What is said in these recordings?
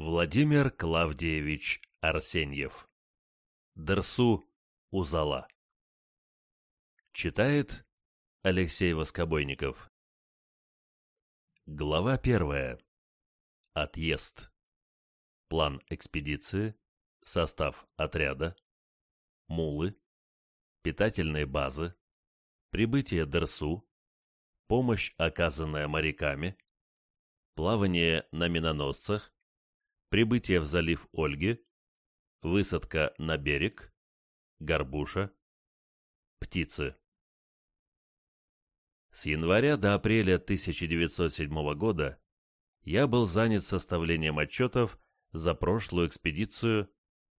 Владимир Клавдиевич Арсеньев Дерсу Узала Читает Алексей Воскобойников Глава первая. Отъезд. План экспедиции. Состав отряда. Мулы. Питательные базы. Прибытие Дерсу. Помощь, оказанная моряками. Плавание на миноносцах прибытие в залив Ольги, высадка на берег, горбуша, птицы. С января до апреля 1907 года я был занят составлением отчетов за прошлую экспедицию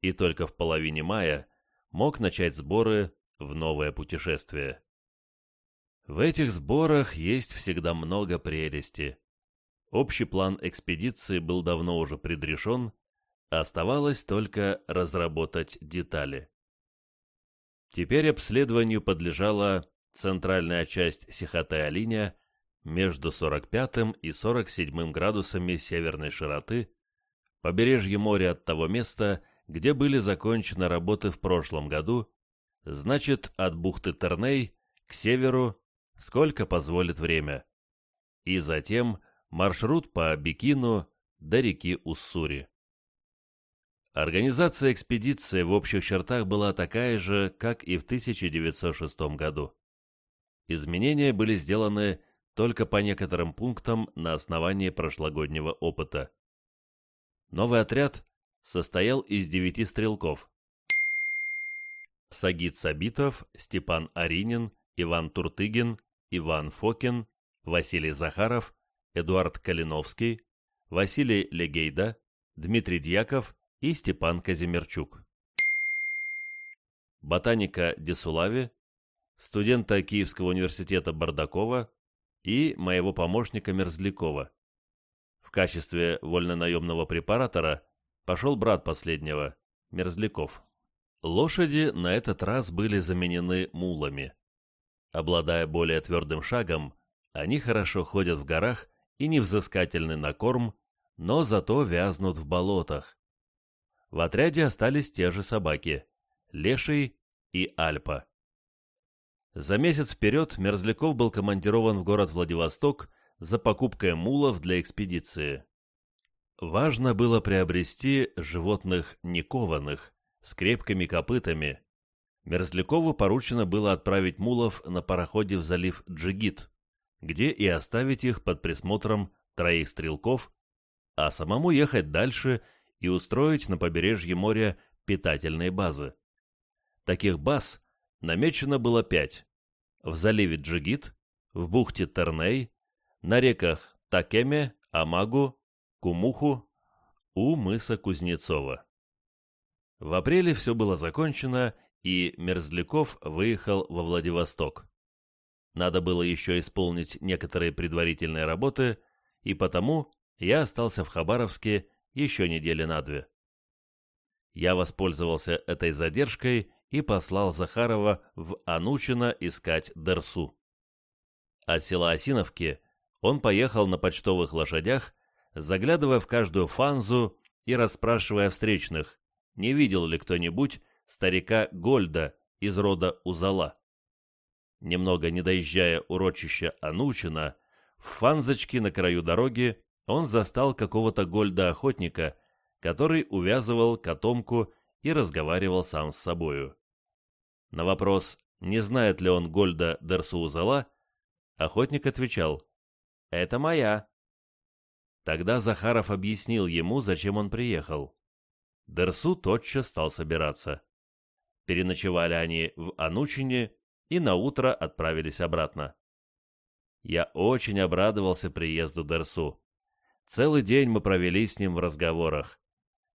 и только в половине мая мог начать сборы в новое путешествие. В этих сборах есть всегда много прелести. Общий план экспедиции был давно уже предрешен, оставалось только разработать детали. Теперь обследованию подлежала центральная часть Сихотая-линия между 45 и 47 градусами северной широты, побережье моря от того места, где были закончены работы в прошлом году, значит, от бухты Терней к северу, сколько позволит время, и затем маршрут по Бикину до реки Уссури. Организация экспедиции в общих чертах была такая же, как и в 1906 году. Изменения были сделаны только по некоторым пунктам на основании прошлогоднего опыта. Новый отряд состоял из девяти стрелков. Сагит Сабитов, Степан Аринин, Иван Туртыгин, Иван Фокин, Василий Захаров, Эдуард Калиновский, Василий Легейда, Дмитрий Дьяков и Степан Казимирчук. Ботаника Десулави, студента Киевского университета Бардакова и моего помощника Мерзлякова. В качестве вольнонаемного препаратора пошел брат последнего, Мерзляков. Лошади на этот раз были заменены мулами. Обладая более твердым шагом, они хорошо ходят в горах и невзыскательны на корм, но зато вязнут в болотах. В отряде остались те же собаки – Леший и Альпа. За месяц вперед Мерзляков был командирован в город Владивосток за покупкой мулов для экспедиции. Важно было приобрести животных никованных, с крепкими копытами. Мерзлякову поручено было отправить мулов на пароходе в залив Джигит, где и оставить их под присмотром троих стрелков, а самому ехать дальше и устроить на побережье моря питательные базы. Таких баз намечено было пять. В заливе Джигит, в бухте Терней, на реках Такеме, Амагу, Кумуху, у мыса Кузнецова. В апреле все было закончено, и Мерзляков выехал во Владивосток. Надо было еще исполнить некоторые предварительные работы, и потому я остался в Хабаровске еще недели на две. Я воспользовался этой задержкой и послал Захарова в Анучино искать Дерсу. От села Осиновки он поехал на почтовых лошадях, заглядывая в каждую фанзу и расспрашивая встречных, не видел ли кто-нибудь старика Гольда из рода Узала. Немного не доезжая урочища Анучина, в фанзочке на краю дороги он застал какого-то гольда-охотника, который увязывал котомку и разговаривал сам с собою. На вопрос, не знает ли он Гольда Дерсуузала, охотник отвечал «Это моя». Тогда Захаров объяснил ему, зачем он приехал. Дерсу тотчас стал собираться. Переночевали они в Анучине и на утро отправились обратно. Я очень обрадовался приезду Дерсу. Целый день мы провели с ним в разговорах.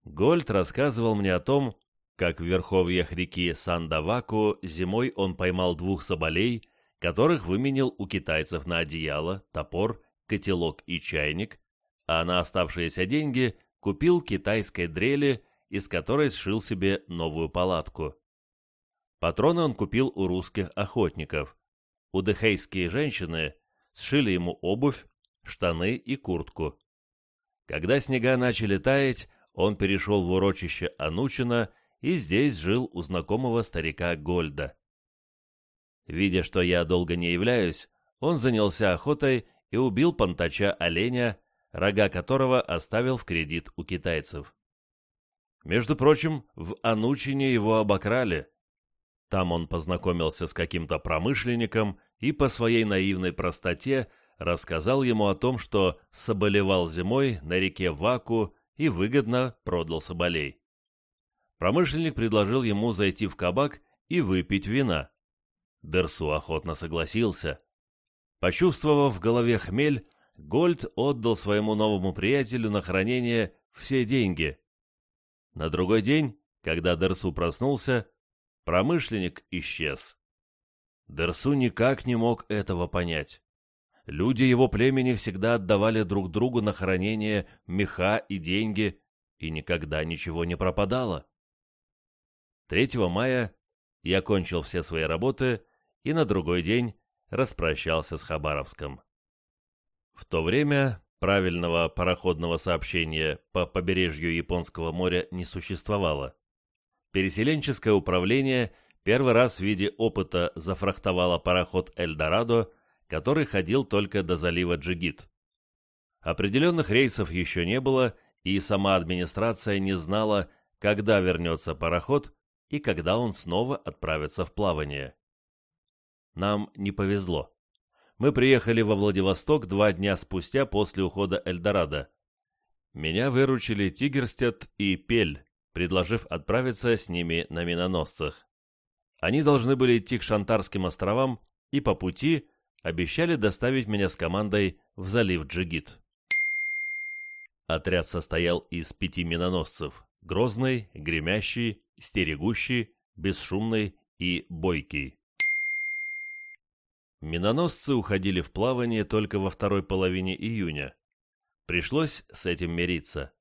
Гольд рассказывал мне о том, как в верховьях реки Сандаваку зимой он поймал двух соболей, которых выменил у китайцев на одеяло, топор, котелок и чайник, а на оставшиеся деньги купил китайской дрели, из которой сшил себе новую палатку. Патроны он купил у русских охотников. Удыхейские женщины сшили ему обувь, штаны и куртку. Когда снега начали таять, он перешел в урочище Анучина и здесь жил у знакомого старика Гольда. Видя, что я долго не являюсь, он занялся охотой и убил пантача оленя, рога которого оставил в кредит у китайцев. Между прочим, в Анучине его обокрали. Там он познакомился с каким-то промышленником и по своей наивной простоте рассказал ему о том, что соболевал зимой на реке Ваку и выгодно продал соболей. Промышленник предложил ему зайти в кабак и выпить вина. Дерсу охотно согласился. Почувствовав в голове хмель, Гольд отдал своему новому приятелю на хранение все деньги. На другой день, когда Дерсу проснулся, промышленник исчез. Дерсу никак не мог этого понять. Люди его племени всегда отдавали друг другу на хранение меха и деньги, и никогда ничего не пропадало. 3 мая я кончил все свои работы и на другой день распрощался с Хабаровском. В то время правильного пароходного сообщения по побережью Японского моря не существовало. Переселенческое управление первый раз в виде опыта зафрахтовало пароход «Эльдорадо» который ходил только до залива Джигит. Определенных рейсов еще не было, и сама администрация не знала, когда вернется пароход и когда он снова отправится в плавание. Нам не повезло. Мы приехали во Владивосток два дня спустя после ухода Эльдорадо. Меня выручили Тигерстед и Пель, предложив отправиться с ними на миноносцах. Они должны были идти к Шантарским островам и по пути обещали доставить меня с командой в залив Джигит. Отряд состоял из пяти миноносцев – Грозный, Гремящий, Стерегущий, Бесшумный и Бойкий. Миноносцы уходили в плавание только во второй половине июня. Пришлось с этим мириться.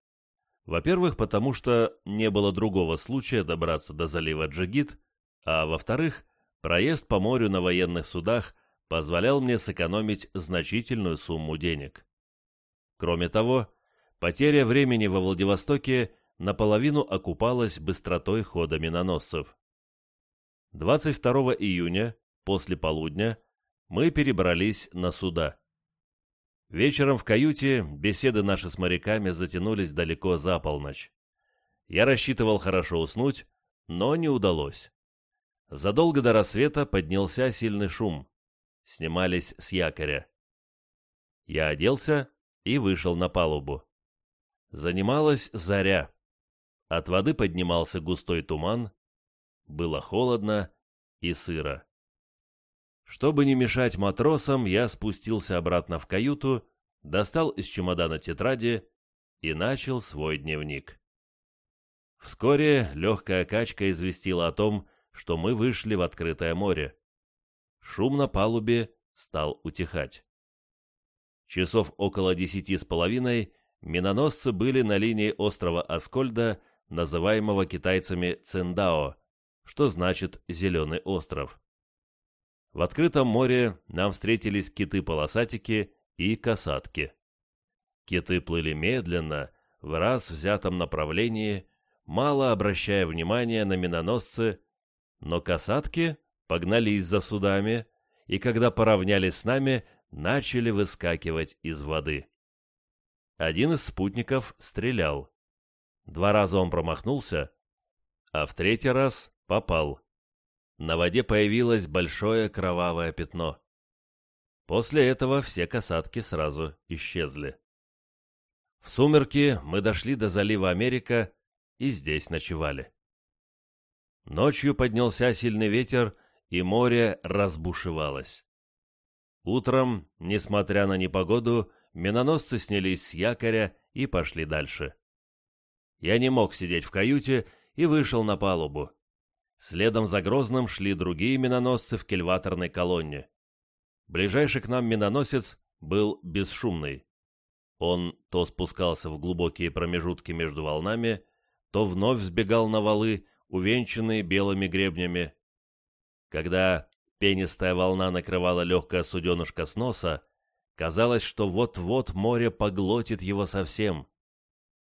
Во-первых, потому что не было другого случая добраться до залива Джигит, а во-вторых, проезд по морю на военных судах позволял мне сэкономить значительную сумму денег. Кроме того, потеря времени во Владивостоке наполовину окупалась быстротой хода миноносцев. 22 июня, после полудня, мы перебрались на суда. Вечером в каюте беседы наши с моряками затянулись далеко за полночь. Я рассчитывал хорошо уснуть, но не удалось. Задолго до рассвета поднялся сильный шум снимались с якоря. Я оделся и вышел на палубу. Занималась заря. От воды поднимался густой туман. Было холодно и сыро. Чтобы не мешать матросам, я спустился обратно в каюту, достал из чемодана тетради и начал свой дневник. Вскоре легкая качка известила о том, что мы вышли в открытое море. Шум на палубе стал утихать. Часов около десяти с половиной миноносцы были на линии острова Аскольда, называемого китайцами Циндао, что значит «зеленый остров». В открытом море нам встретились киты-полосатики и касатки. Киты плыли медленно, в раз взятом направлении, мало обращая внимания на миноносцы, но касатки погнались за судами и, когда поравнялись с нами, начали выскакивать из воды. Один из спутников стрелял. Два раза он промахнулся, а в третий раз попал. На воде появилось большое кровавое пятно. После этого все касатки сразу исчезли. В сумерки мы дошли до залива Америка и здесь ночевали. Ночью поднялся сильный ветер, и море разбушевалось. Утром, несмотря на непогоду, миноносцы снялись с якоря и пошли дальше. Я не мог сидеть в каюте и вышел на палубу. Следом за Грозным шли другие миноносцы в кельваторной колонне. Ближайший к нам миноносец был бесшумный. Он то спускался в глубокие промежутки между волнами, то вновь сбегал на валы, увенчанные белыми гребнями, когда пенистая волна накрывала легкое суденышко с носа, казалось, что вот-вот море поглотит его совсем.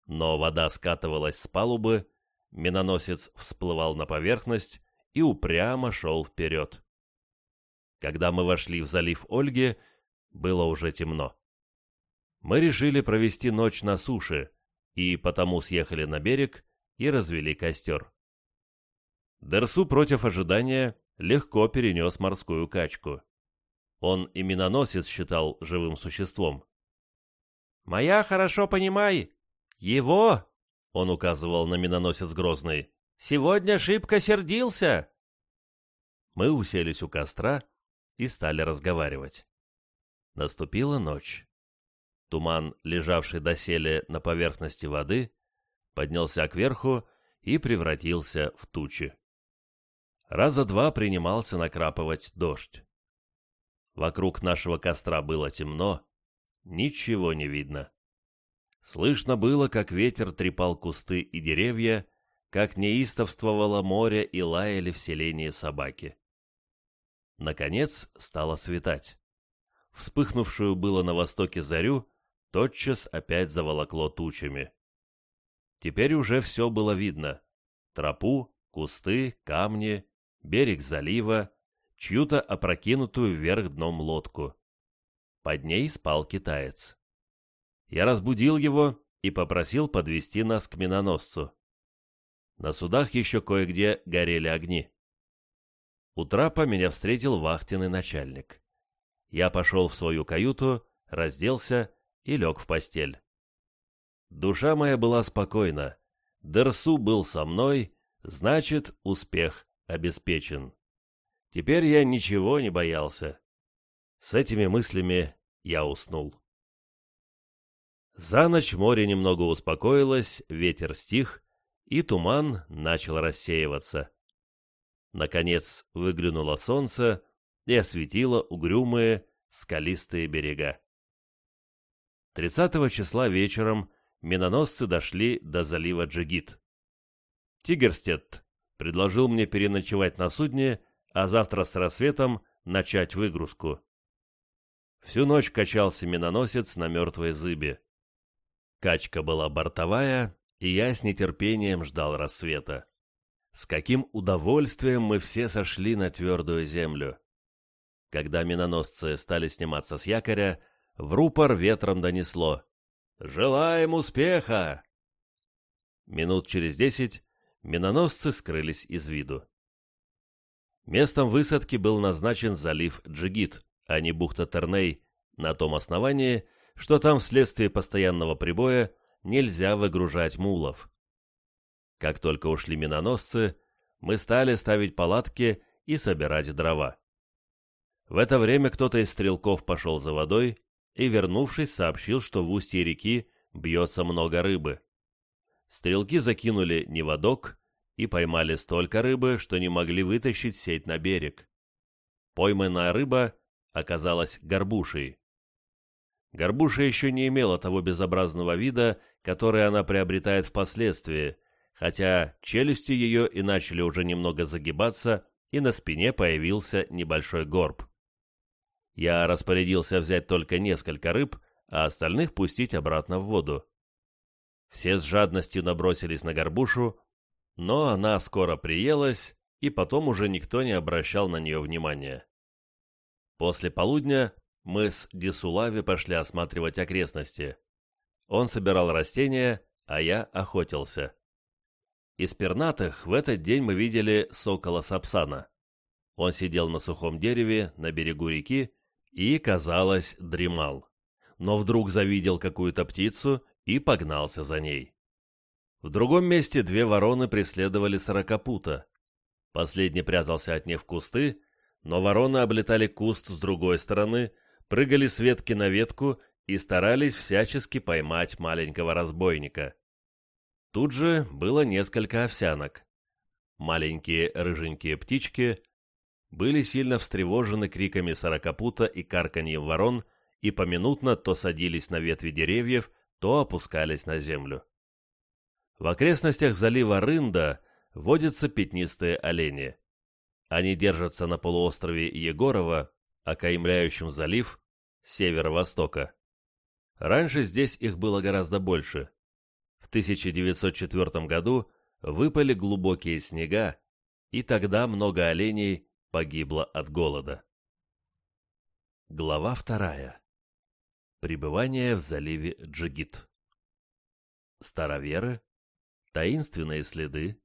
но вода скатывалась с палубы, миноносец всплывал на поверхность и упрямо шел вперед. Когда мы вошли в залив Ольги, было уже темно. Мы решили провести ночь на суше, и потому съехали на берег и развели костер. Дерсу против ожидания легко перенес морскую качку. Он и миноносец считал живым существом. «Моя хорошо понимай, его, — он указывал на миноносец Грозный, — сегодня шибко сердился!» Мы уселись у костра и стали разговаривать. Наступила ночь. Туман, лежавший доселе на поверхности воды, поднялся кверху и превратился в тучи. Раза два принимался накрапывать дождь. Вокруг нашего костра было темно, ничего не видно. Слышно было, как ветер трепал кусты и деревья, как неистовствовало море и лаяли в селении собаки. Наконец стало светать. Вспыхнувшую было на востоке зарю, тотчас опять заволокло тучами. Теперь уже все было видно. Тропу, кусты, камни, берег залива, чью-то опрокинутую вверх дном лодку. Под ней спал китаец. Я разбудил его и попросил подвести нас к миноносцу. На судах еще кое-где горели огни. У трапа меня встретил вахтенный начальник. Я пошел в свою каюту, разделся и лег в постель. Душа моя была спокойна. Дерсу был со мной, значит, успех обеспечен. Теперь я ничего не боялся. С этими мыслями я уснул. За ночь море немного успокоилось, ветер стих, и туман начал рассеиваться. Наконец выглянуло солнце и осветило угрюмые, скалистые берега. 30 числа вечером миноносцы дошли до залива Джигит. Тигерстед предложил мне переночевать на судне, а завтра с рассветом начать выгрузку. Всю ночь качался миноносец на мертвой зыбе. Качка была бортовая, и я с нетерпением ждал рассвета. С каким удовольствием мы все сошли на твердую землю. Когда миноносцы стали сниматься с якоря, в рупор ветром донесло «Желаем успеха!» Минут через десять миноносцы скрылись из виду. Местом высадки был назначен залив Джигит, а не бухта Терней, на том основании, что там вследствие постоянного прибоя нельзя выгружать мулов. Как только ушли миноносцы, мы стали ставить палатки и собирать дрова. В это время кто-то из стрелков пошел за водой и, вернувшись, сообщил, что в устье реки бьется много рыбы. Стрелки закинули неводок и поймали столько рыбы, что не могли вытащить сеть на берег. Пойманная рыба оказалась горбушей. Горбуша еще не имела того безобразного вида, который она приобретает впоследствии, хотя челюсти ее и начали уже немного загибаться, и на спине появился небольшой горб. Я распорядился взять только несколько рыб, а остальных пустить обратно в воду. Все с жадностью набросились на горбушу, но она скоро приелась, и потом уже никто не обращал на нее внимания. После полудня мы с Дисулави пошли осматривать окрестности. Он собирал растения, а я охотился. Из пернатых в этот день мы видели сокола Сапсана. Он сидел на сухом дереве на берегу реки и, казалось, дремал. Но вдруг завидел какую-то птицу и погнался за ней. В другом месте две вороны преследовали сорокопута. Последний прятался от них в кусты, но вороны облетали куст с другой стороны, прыгали с ветки на ветку и старались всячески поймать маленького разбойника. Тут же было несколько овсянок. Маленькие рыженькие птички были сильно встревожены криками сорокопута и карканьем ворон и поминутно то садились на ветви деревьев, то опускались на землю. В окрестностях залива Рында водятся пятнистые олени. Они держатся на полуострове Егорова, окаймляющем залив с северо-востока. Раньше здесь их было гораздо больше. В 1904 году выпали глубокие снега, и тогда много оленей погибло от голода. Глава вторая. Пребывание в заливе Джигит. Староверы, таинственные следы,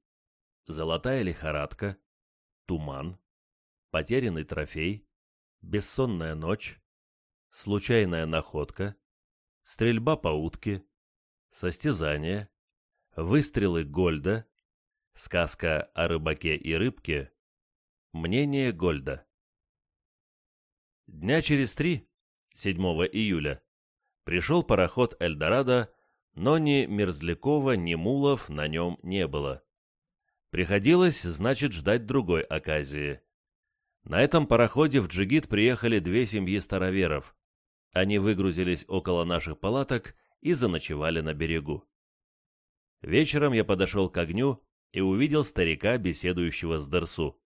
золотая лихорадка, туман, потерянный трофей, бессонная ночь, случайная находка, стрельба по утке, состязание, выстрелы Гольда, сказка о рыбаке и рыбке, мнение Гольда. Дня через три, 7 июля, пришел пароход «Эльдорадо», но ни Мерзлякова, ни Мулов на нем не было. Приходилось, значит, ждать другой оказии. На этом пароходе в Джигит приехали две семьи староверов. Они выгрузились около наших палаток и заночевали на берегу. Вечером я подошел к огню и увидел старика, беседующего с Дерсу.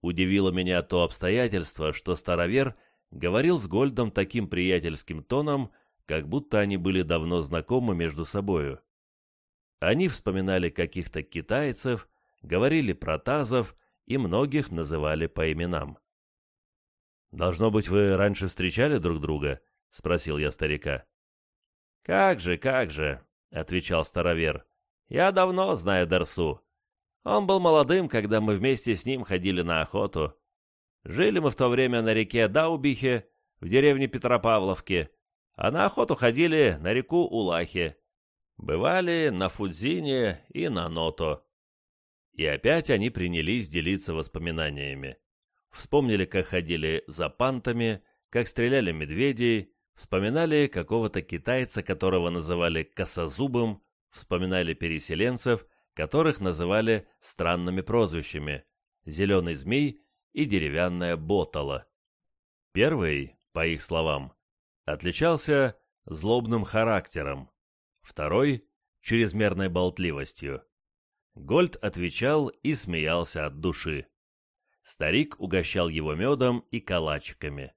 Удивило меня то обстоятельство, что старовер говорил с Гольдом таким приятельским тоном, как будто они были давно знакомы между собою. Они вспоминали каких-то китайцев, говорили про тазов и многих называли по именам. «Должно быть, вы раньше встречали друг друга?» — спросил я старика. «Как же, как же!» — отвечал старовер. «Я давно знаю Дарсу. Он был молодым, когда мы вместе с ним ходили на охоту. Жили мы в то время на реке Даубихе, в деревне Петропавловке, а на охоту ходили на реку Улахе. Бывали на Фудзине и на Ното. И опять они принялись делиться воспоминаниями. Вспомнили, как ходили за пантами, как стреляли медведей, вспоминали какого-то китайца, которого называли косозубым, вспоминали переселенцев, которых называли странными прозвищами «зеленый змей» и «деревянная ботала». Первый, по их словам, отличался злобным характером, второй — чрезмерной болтливостью. Гольд отвечал и смеялся от души. Старик угощал его медом и калачиками.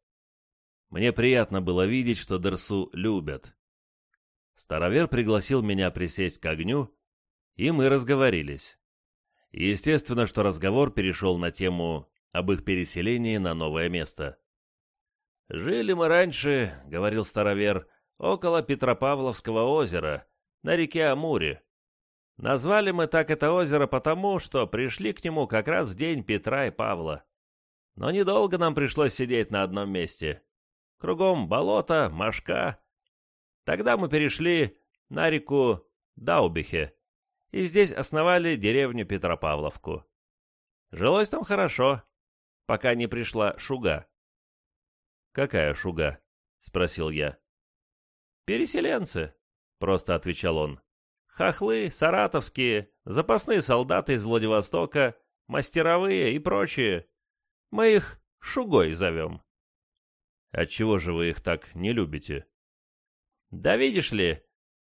Мне приятно было видеть, что Дерсу любят. Старовер пригласил меня присесть к огню, и мы разговорились. Естественно, что разговор перешел на тему об их переселении на новое место. «Жили мы раньше, — говорил старовер, — около Петропавловского озера, на реке Амуре. Назвали мы так это озеро потому, что пришли к нему как раз в день Петра и Павла. Но недолго нам пришлось сидеть на одном месте. Кругом болото, мошка. Тогда мы перешли на реку Даубихе и здесь основали деревню Петропавловку. Жилось там хорошо, пока не пришла шуга. «Какая шуга?» — спросил я. «Переселенцы», — просто отвечал он. Хохлы, саратовские, запасные солдаты из Владивостока, мастеровые и прочие. Мы их шугой зовем. Отчего же вы их так не любите? Да видишь ли,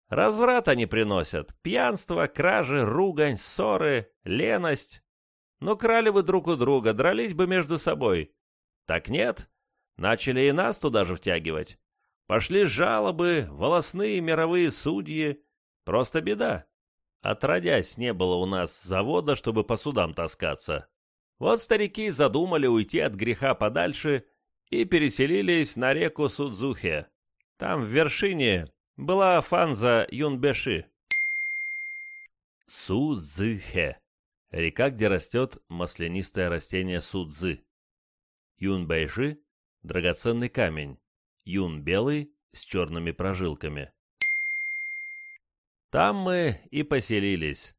разврат они приносят. Пьянство, кражи, ругань, ссоры, леность. Ну, крали бы друг у друга, дрались бы между собой. Так нет, начали и нас туда же втягивать. Пошли жалобы, волосные мировые судьи, Просто беда. Отродясь, не было у нас завода, чтобы по судам таскаться. Вот старики задумали уйти от греха подальше и переселились на реку Судзухе. Там в вершине была фанза Юнбеши. Судзухе. Река, где растет маслянистое растение судзы. Юнбэйши – драгоценный камень. Юн белый с черными прожилками. Там мы и поселились.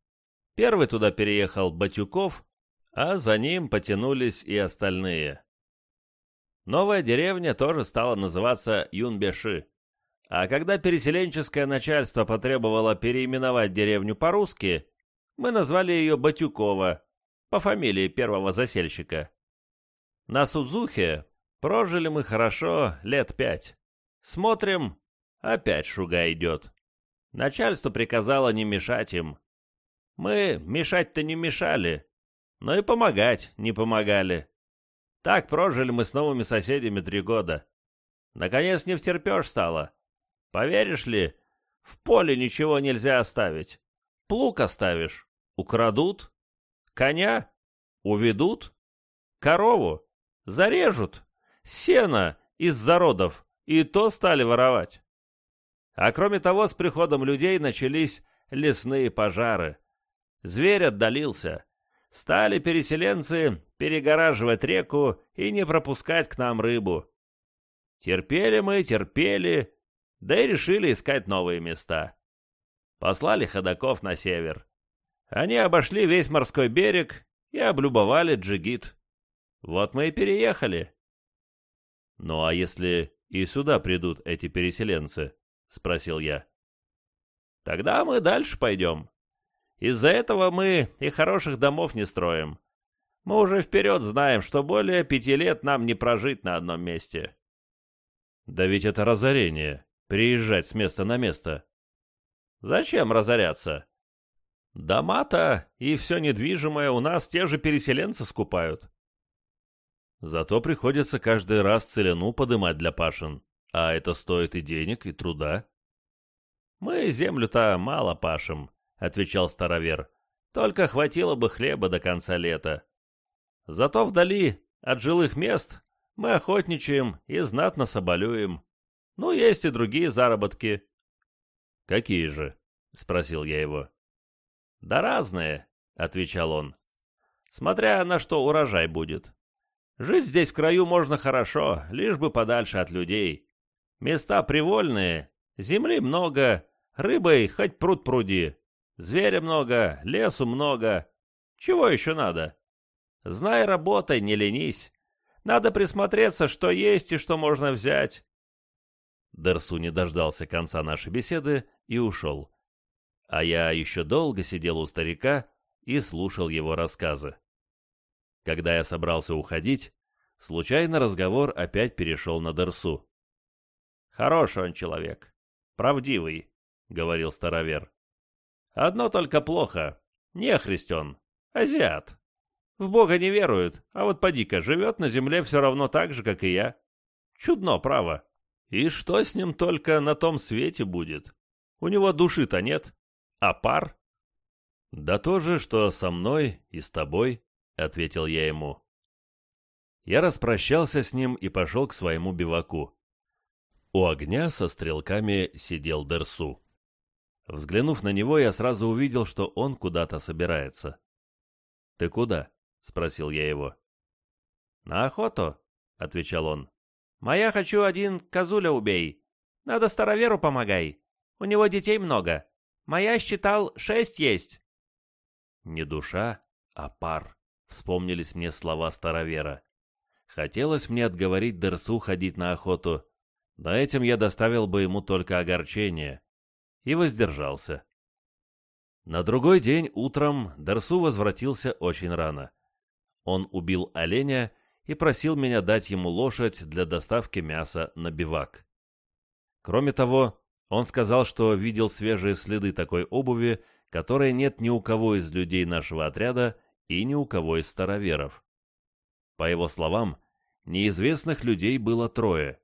Первый туда переехал Батюков, а за ним потянулись и остальные. Новая деревня тоже стала называться Юнбеши. А когда переселенческое начальство потребовало переименовать деревню по-русски, мы назвали ее Батюкова, по фамилии первого засельщика. На Судзухе прожили мы хорошо лет пять. Смотрим, опять шуга идет. Начальство приказало не мешать им. Мы мешать-то не мешали, но и помогать не помогали. Так прожили мы с новыми соседями три года. Наконец не втерпешь стало. Поверишь ли, В поле ничего нельзя оставить. Плуг оставишь — украдут. Коня — уведут. Корову — зарежут. Сено из зародов и то стали воровать. А кроме того, с приходом людей начались лесные пожары. Зверь отдалился. Стали переселенцы перегораживать реку и не пропускать к нам рыбу. Терпели мы, терпели, да и решили искать новые места. Послали ходаков на север. Они обошли весь морской берег и облюбовали джигит. Вот мы и переехали. Ну а если и сюда придут эти переселенцы? Спросил я. Тогда мы дальше пойдем. Из-за этого мы и хороших домов не строим. Мы уже вперед знаем, что более пяти лет нам не прожить на одном месте. Да ведь это разорение, приезжать с места на место. Зачем разоряться? Дома-то и все недвижимое у нас те же переселенцы скупают. Зато приходится каждый раз целину подымать для Пашин, а это стоит и денег, и труда. Мы землю-то мало пашем, — отвечал старовер. Только хватило бы хлеба до конца лета. Зато вдали от жилых мест мы охотничаем и знатно соболюем. Ну, есть и другие заработки. «Какие же?» — спросил я его. «Да разные», — отвечал он. «Смотря на что урожай будет. Жить здесь в краю можно хорошо, лишь бы подальше от людей. Места привольные, земли много, рыбой хоть пруд пруди, зверя много, лесу много. Чего еще надо? Знай, работай, не ленись. Надо присмотреться, что есть и что можно взять. Дерсу не дождался конца нашей беседы и ушел. А я еще долго сидел у старика и слушал его рассказы. Когда я собрался уходить, случайно разговор опять перешел на Дерсу. «Хороший он человек, правдивый», — говорил старовер. «Одно только плохо. Не христиан, азиат. В Бога не верует, а вот поди-ка, живет на земле все равно так же, как и я. Чудно, право. И что с ним только на том свете будет? У него души-то нет, а пар? Да то же, что со мной и с тобой, ответил я ему. Я распрощался с ним и пошел к своему биваку. У огня со стрелками сидел Дерсу. Взглянув на него, я сразу увидел, что он куда-то собирается. «Ты куда?» — спросил я его. «На охоту», — отвечал он. Моя хочу один козуля убей. Надо староверу помогай. У него детей много. Моя считал шесть есть. Не душа, а пар. Вспомнились мне слова старовера. Хотелось мне отговорить Дерсу ходить на охоту, но этим я доставил бы ему только огорчение. И воздержался. На другой день утром Дерсу возвратился очень рано. Он убил оленя и просил меня дать ему лошадь для доставки мяса на бивак. Кроме того, он сказал, что видел свежие следы такой обуви, которой нет ни у кого из людей нашего отряда и ни у кого из староверов. По его словам, неизвестных людей было трое.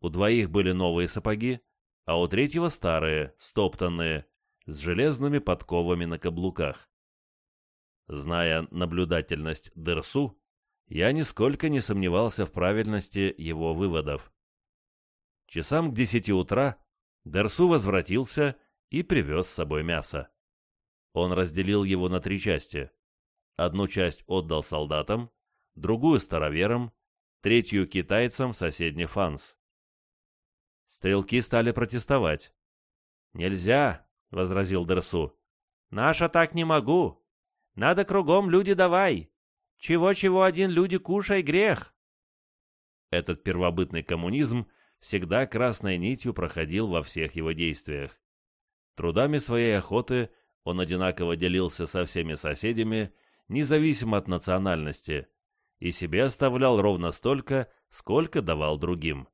У двоих были новые сапоги, а у третьего старые, стоптанные, с железными подковами на каблуках. Зная наблюдательность Дерсу, я нисколько не сомневался в правильности его выводов. Часам к десяти утра Дерсу возвратился и привез с собой мясо. Он разделил его на три части. Одну часть отдал солдатам, другую староверам, третью китайцам соседний Фанс. Стрелки стали протестовать. «Нельзя», — возразил Дерсу. «Наша так не могу. Надо кругом люди давай. Чего-чего один люди кушай грех. Этот первобытный коммунизм всегда красной нитью проходил во всех его действиях. Трудами своей охоты он одинаково делился со всеми соседями, независимо от национальности, и себе оставлял ровно столько, сколько давал другим.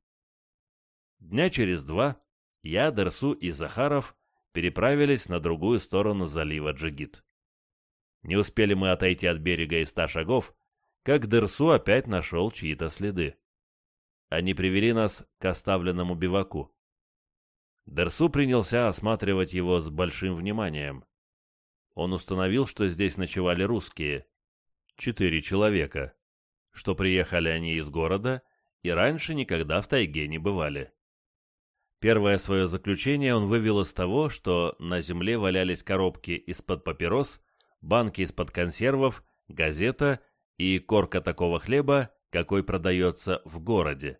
Дня через два я, Дерсу и Захаров переправились на другую сторону залива Джигит. Не успели мы отойти от берега и ста шагов, как Дерсу опять нашел чьи-то следы. Они привели нас к оставленному биваку. Дерсу принялся осматривать его с большим вниманием. Он установил, что здесь ночевали русские. Четыре человека. Что приехали они из города и раньше никогда в тайге не бывали. Первое свое заключение он вывел из того, что на земле валялись коробки из-под папирос, банки из-под консервов, газета и корка такого хлеба, какой продается в городе.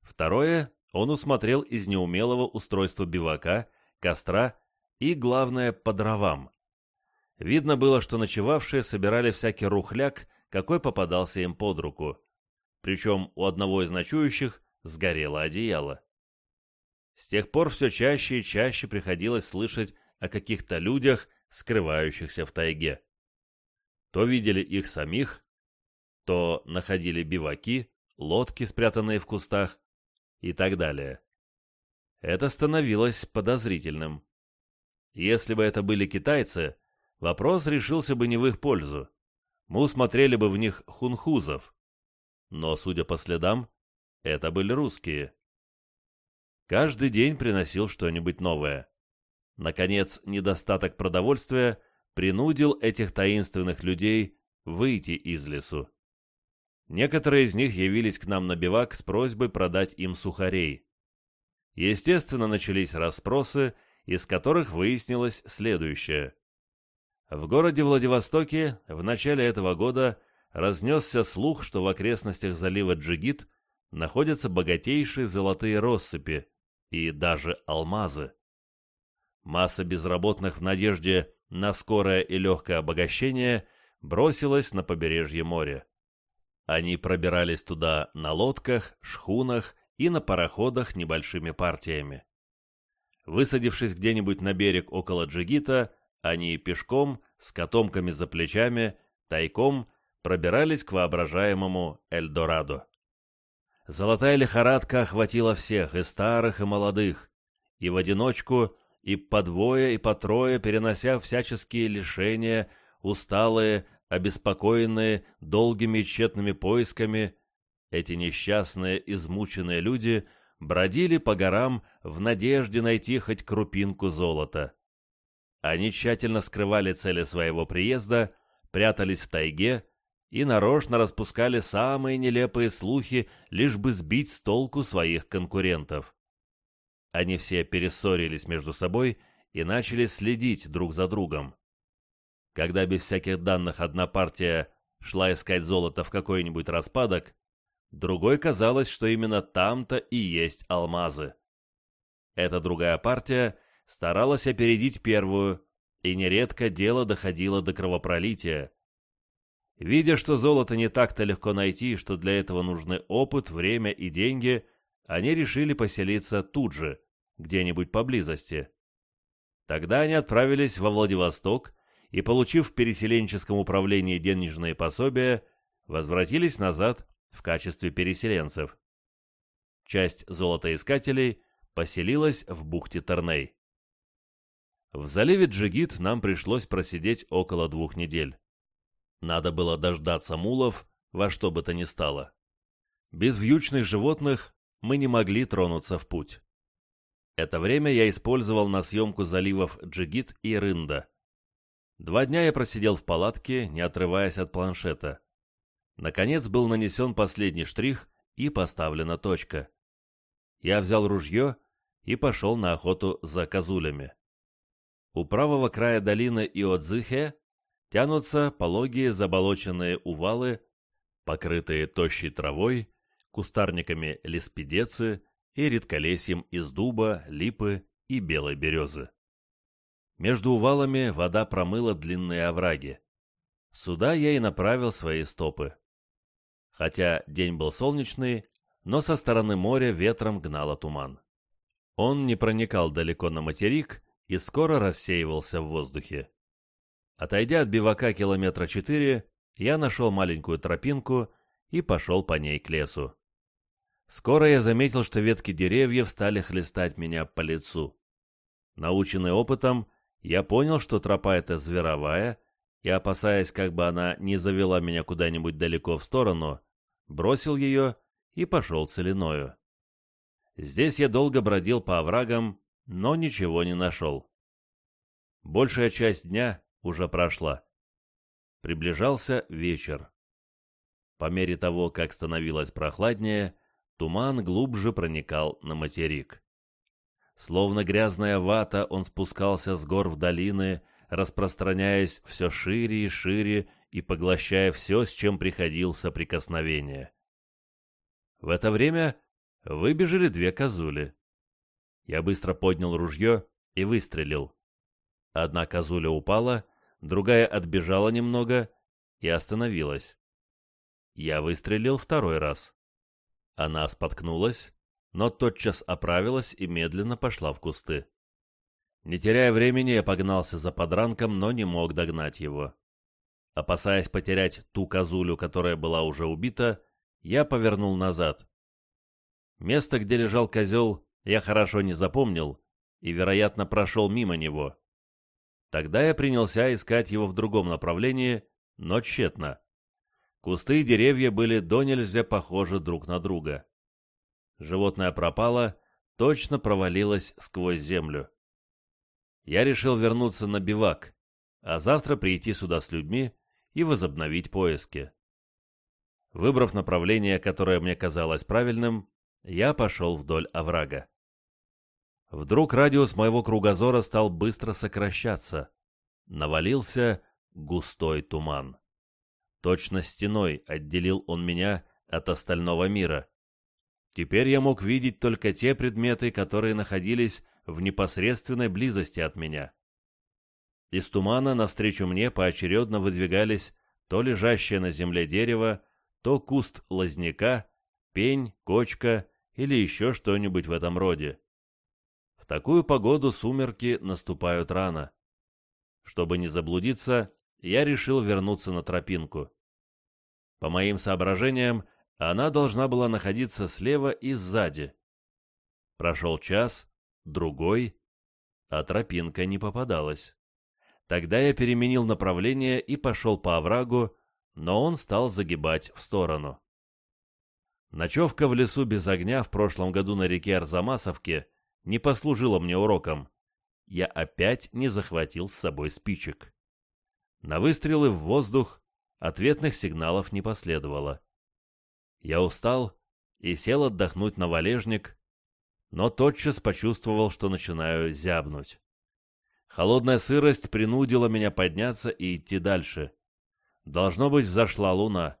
Второе он усмотрел из неумелого устройства бивака, костра и, главное, по дровам. Видно было, что ночевавшие собирали всякий рухляк, какой попадался им под руку. Причем у одного из ночующих сгорело одеяло. С тех пор все чаще и чаще приходилось слышать о каких-то людях, скрывающихся в тайге. То видели их самих, то находили биваки, лодки, спрятанные в кустах, и так далее. Это становилось подозрительным. Если бы это были китайцы, вопрос решился бы не в их пользу. Мы усмотрели бы в них хунхузов. Но, судя по следам, это были русские. Каждый день приносил что-нибудь новое. Наконец, недостаток продовольствия принудил этих таинственных людей выйти из лесу. Некоторые из них явились к нам на бивак с просьбой продать им сухарей. Естественно, начались расспросы, из которых выяснилось следующее. В городе Владивостоке в начале этого года разнесся слух, что в окрестностях залива Джигит находятся богатейшие золотые россыпи и даже алмазы. Масса безработных в надежде на скорое и легкое обогащение бросилась на побережье моря. Они пробирались туда на лодках, шхунах и на пароходах небольшими партиями. Высадившись где-нибудь на берег около Джигита, они пешком, с котомками за плечами, тайком пробирались к воображаемому Эльдорадо. Золотая лихорадка охватила всех, и старых, и молодых, и в одиночку, и по двое, и по трое, перенося всяческие лишения, усталые, обеспокоенные долгими тщетными поисками, эти несчастные, измученные люди бродили по горам в надежде найти хоть крупинку золота. Они тщательно скрывали цели своего приезда, прятались в тайге и нарочно распускали самые нелепые слухи, лишь бы сбить с толку своих конкурентов. Они все перессорились между собой и начали следить друг за другом. Когда без всяких данных одна партия шла искать золото в какой-нибудь распадок, другой казалось, что именно там-то и есть алмазы. Эта другая партия старалась опередить первую, и нередко дело доходило до кровопролития. Видя, что золото не так-то легко найти, что для этого нужны опыт, время и деньги, они решили поселиться тут же, где-нибудь поблизости. Тогда они отправились во Владивосток и, получив в переселенческом управлении денежные пособия, возвратились назад в качестве переселенцев. Часть золотоискателей поселилась в бухте Торней. В заливе Джигит нам пришлось просидеть около двух недель. Надо было дождаться мулов во что бы то ни стало. Без вьючных животных мы не могли тронуться в путь. Это время я использовал на съемку заливов Джигит и Рында. Два дня я просидел в палатке, не отрываясь от планшета. Наконец был нанесен последний штрих и поставлена точка. Я взял ружье и пошел на охоту за козулями. У правого края долины Иодзихе тянутся пологие заболоченные увалы, покрытые тощей травой, кустарниками леспидецы и редколесьем из дуба, липы и белой березы. Между увалами вода промыла длинные овраги. Сюда я и направил свои стопы. Хотя день был солнечный, но со стороны моря ветром гнало туман. Он не проникал далеко на материк и скоро рассеивался в воздухе. Отойдя от бивака километра четыре, я нашел маленькую тропинку и пошел по ней к лесу. Скоро я заметил, что ветки деревьев стали хлестать меня по лицу. Наученный опытом, я понял, что тропа эта зверовая, и, опасаясь, как бы она не завела меня куда-нибудь далеко в сторону, бросил ее и пошел целиною. Здесь я долго бродил по оврагам, но ничего не нашел. Большая часть дня уже прошла. Приближался вечер. По мере того, как становилось прохладнее, туман глубже проникал на материк. Словно грязная вата, он спускался с гор в долины, распространяясь все шире и шире и поглощая все, с чем приходил соприкосновение. В это время выбежали две козули. Я быстро поднял ружье и выстрелил. Одна козуля упала, другая отбежала немного и остановилась. Я выстрелил второй раз. Она споткнулась, но тотчас оправилась и медленно пошла в кусты. Не теряя времени, я погнался за подранком, но не мог догнать его. Опасаясь потерять ту козулю, которая была уже убита, я повернул назад. Место, где лежал козел, я хорошо не запомнил и, вероятно, прошел мимо него. Тогда я принялся искать его в другом направлении, но тщетно. Кусты и деревья были до нельзя похожи друг на друга. Животное пропало, точно провалилось сквозь землю. Я решил вернуться на бивак, а завтра прийти сюда с людьми и возобновить поиски. Выбрав направление, которое мне казалось правильным, я пошел вдоль оврага. Вдруг радиус моего кругозора стал быстро сокращаться. Навалился густой туман. Точно стеной отделил он меня от остального мира. Теперь я мог видеть только те предметы, которые находились в непосредственной близости от меня. Из тумана навстречу мне поочередно выдвигались то лежащее на земле дерево, то куст лозняка, пень, кочка или еще что-нибудь в этом роде. Такую погоду сумерки наступают рано. Чтобы не заблудиться, я решил вернуться на тропинку. По моим соображениям, она должна была находиться слева и сзади. Прошел час, другой, а тропинка не попадалась. Тогда я переменил направление и пошел по оврагу, но он стал загибать в сторону. Ночевка в лесу без огня в прошлом году на реке Арзамасовке не послужила мне уроком. Я опять не захватил с собой спичек. На выстрелы в воздух ответных сигналов не последовало. Я устал и сел отдохнуть на валежник, но тотчас почувствовал, что начинаю зябнуть. Холодная сырость принудила меня подняться и идти дальше. Должно быть, взошла луна.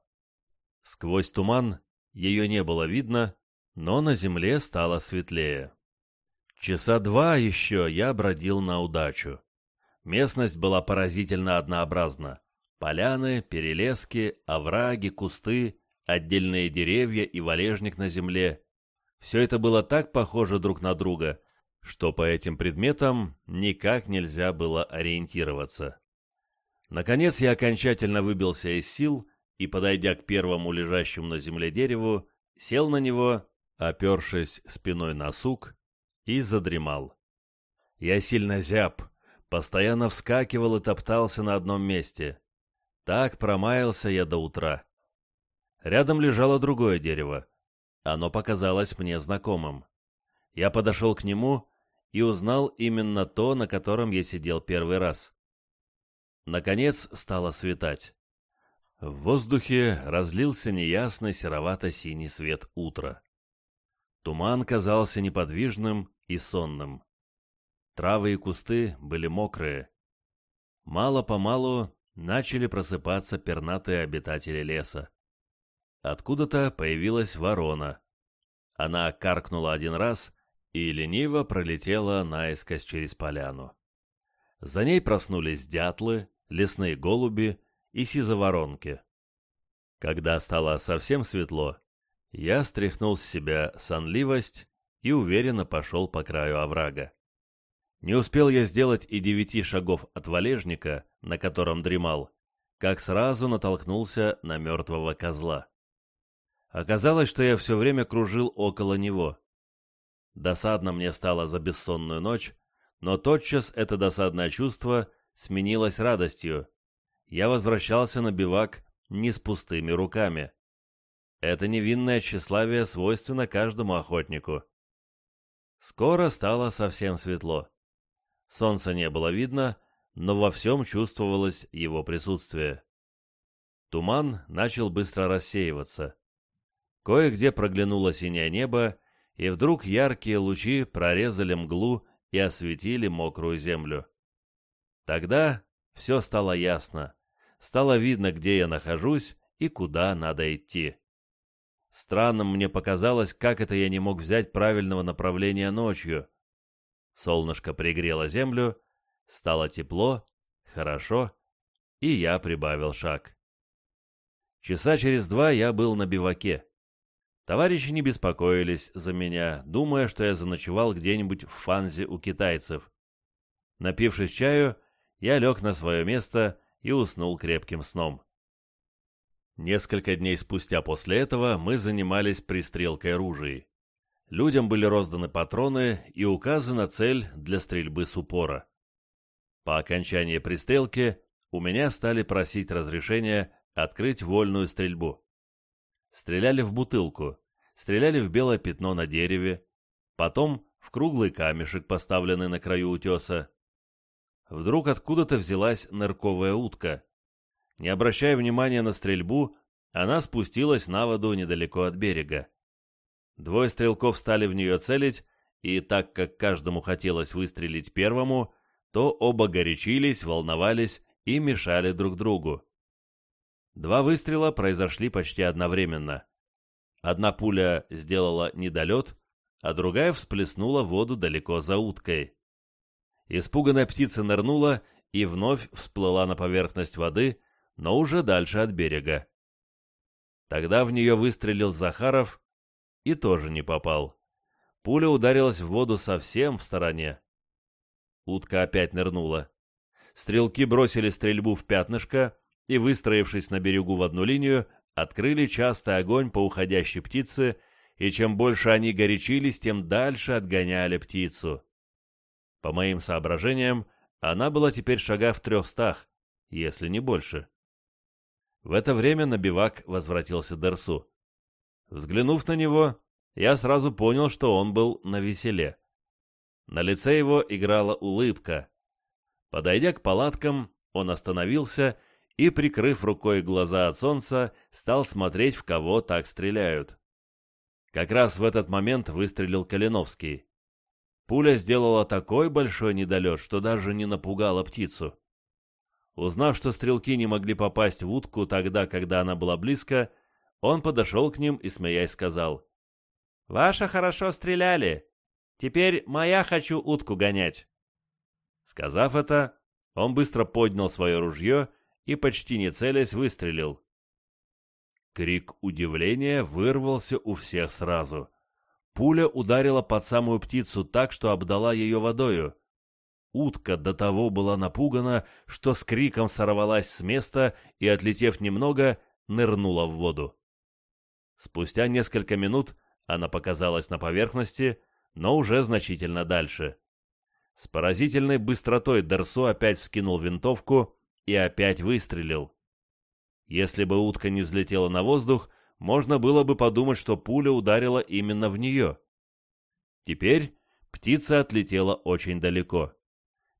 Сквозь туман ее не было видно, но на земле стало светлее. Часа два еще я бродил на удачу. Местность была поразительно однообразна. Поляны, перелески, овраги, кусты, отдельные деревья и валежник на земле. Все это было так похоже друг на друга, что по этим предметам никак нельзя было ориентироваться. Наконец я окончательно выбился из сил и, подойдя к первому лежащему на земле дереву, сел на него, опершись спиной на сук, и задремал. Я сильно зяб, постоянно вскакивал и топтался на одном месте. Так промаялся я до утра. Рядом лежало другое дерево. Оно показалось мне знакомым. Я подошел к нему и узнал именно то, на котором я сидел первый раз. Наконец стало светать. В воздухе разлился неясный серовато-синий свет утра. Туман казался неподвижным и сонным. Травы и кусты были мокрые. Мало-помалу начали просыпаться пернатые обитатели леса. Откуда-то появилась ворона. Она каркнула один раз и лениво пролетела наискось через поляну. За ней проснулись дятлы, лесные голуби и сизоворонки. Когда стало совсем светло, я стряхнул с себя сонливость и уверенно пошел по краю оврага. Не успел я сделать и девяти шагов от валежника, на котором дремал, как сразу натолкнулся на мертвого козла. Оказалось, что я все время кружил около него. Досадно мне стало за бессонную ночь, но тотчас это досадное чувство сменилось радостью. Я возвращался на бивак не с пустыми руками. Это невинное тщеславие свойственно каждому охотнику. Скоро стало совсем светло. Солнца не было видно, но во всем чувствовалось его присутствие. Туман начал быстро рассеиваться. Кое-где проглянуло синее небо, и вдруг яркие лучи прорезали мглу и осветили мокрую землю. Тогда все стало ясно. Стало видно, где я нахожусь и куда надо идти. Странным мне показалось, как это я не мог взять правильного направления ночью. Солнышко пригрело землю, стало тепло, хорошо, и я прибавил шаг. Часа через два я был на биваке. Товарищи не беспокоились за меня, думая, что я заночевал где-нибудь в Фанзе у китайцев. Напившись чаю, я лег на свое место и уснул крепким сном. Несколько дней спустя после этого мы занимались пристрелкой ружей. Людям были розданы патроны и указана цель для стрельбы с упора. По окончании пристрелки у меня стали просить разрешения открыть вольную стрельбу. Стреляли в бутылку, стреляли в белое пятно на дереве, потом в круглый камешек, поставленный на краю утеса. Вдруг откуда-то взялась нырковая утка. Не обращая внимания на стрельбу, она спустилась на воду недалеко от берега. Двое стрелков стали в нее целить, и так как каждому хотелось выстрелить первому, то оба горячились, волновались и мешали друг другу. Два выстрела произошли почти одновременно. Одна пуля сделала недолет, а другая всплеснула воду далеко за уткой. Испуганная птица нырнула и вновь всплыла на поверхность воды, но уже дальше от берега. Тогда в нее выстрелил Захаров и тоже не попал. Пуля ударилась в воду совсем в стороне. Утка опять нырнула. Стрелки бросили стрельбу в пятнышко и, выстроившись на берегу в одну линию, открыли частый огонь по уходящей птице, и чем больше они горячились, тем дальше отгоняли птицу. По моим соображениям, она была теперь шага в трехстах, если не больше. В это время на бивак возвратился Дерсу. Взглянув на него, я сразу понял, что он был на веселе. На лице его играла улыбка. Подойдя к палаткам, он остановился и, прикрыв рукой глаза от солнца, стал смотреть, в кого так стреляют. Как раз в этот момент выстрелил Калиновский. Пуля сделала такой большой недолет, что даже не напугала птицу. Узнав, что стрелки не могли попасть в утку тогда, когда она была близко, он подошел к ним и, смеясь, сказал, «Ваша хорошо стреляли. Теперь моя хочу утку гонять». Сказав это, он быстро поднял свое ружье и, почти не целясь, выстрелил. Крик удивления вырвался у всех сразу. Пуля ударила под самую птицу так, что обдала ее водою. Утка до того была напугана, что с криком сорвалась с места и, отлетев немного, нырнула в воду. Спустя несколько минут она показалась на поверхности, но уже значительно дальше. С поразительной быстротой Дерсо опять вскинул винтовку и опять выстрелил. Если бы утка не взлетела на воздух, можно было бы подумать, что пуля ударила именно в нее. Теперь птица отлетела очень далеко.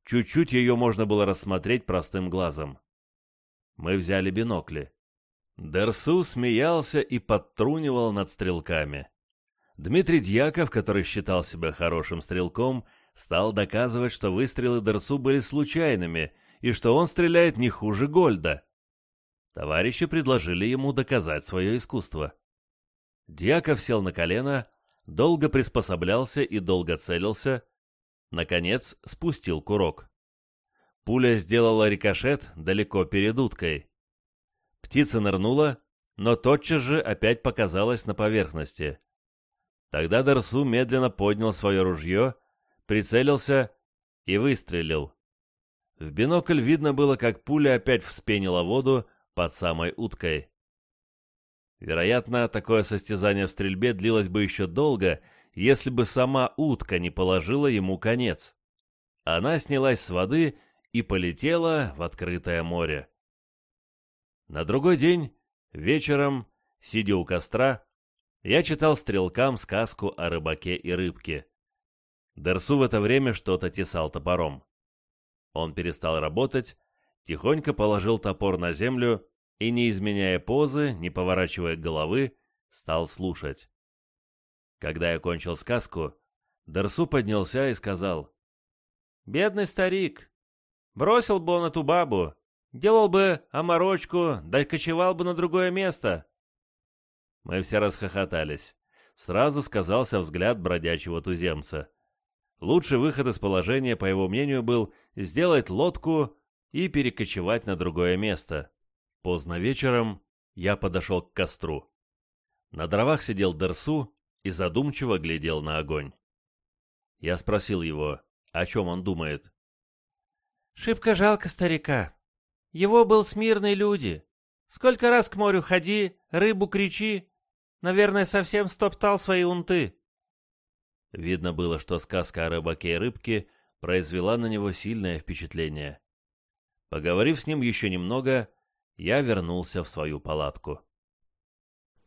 Чуть-чуть ее можно было рассмотреть простым глазом. Мы взяли бинокли. Дерсу смеялся и подтрунивал над стрелками. Дмитрий Дьяков, который считал себя хорошим стрелком, стал доказывать, что выстрелы Дерсу были случайными и что он стреляет не хуже Гольда. Товарищи предложили ему доказать свое искусство. Дьяков сел на колено, долго приспособлялся и долго целился, Наконец спустил курок. Пуля сделала рикошет далеко перед уткой. Птица нырнула, но тотчас же опять показалась на поверхности. Тогда Дарсу медленно поднял свое ружье, прицелился и выстрелил. В бинокль видно было, как пуля опять вспенила воду под самой уткой. Вероятно, такое состязание в стрельбе длилось бы еще долго, если бы сама утка не положила ему конец. Она снялась с воды и полетела в открытое море. На другой день, вечером, сидя у костра, я читал стрелкам сказку о рыбаке и рыбке. Дерсу в это время что-то тесал топором. Он перестал работать, тихонько положил топор на землю и, не изменяя позы, не поворачивая головы, стал слушать. Когда я кончил сказку, Дерсу поднялся и сказал, «Бедный старик! Бросил бы он эту бабу, делал бы оморочку, да кочевал бы на другое место!» Мы все расхохотались. Сразу сказался взгляд бродячего туземца. Лучший выход из положения, по его мнению, был сделать лодку и перекочевать на другое место. Поздно вечером я подошел к костру. На дровах сидел Дерсу и задумчиво глядел на огонь. Я спросил его, о чем он думает. «Шибко жалко старика. Его был смирные люди. Сколько раз к морю ходи, рыбу кричи. Наверное, совсем стоптал свои унты». Видно было, что сказка о рыбаке и рыбке произвела на него сильное впечатление. Поговорив с ним еще немного, я вернулся в свою палатку.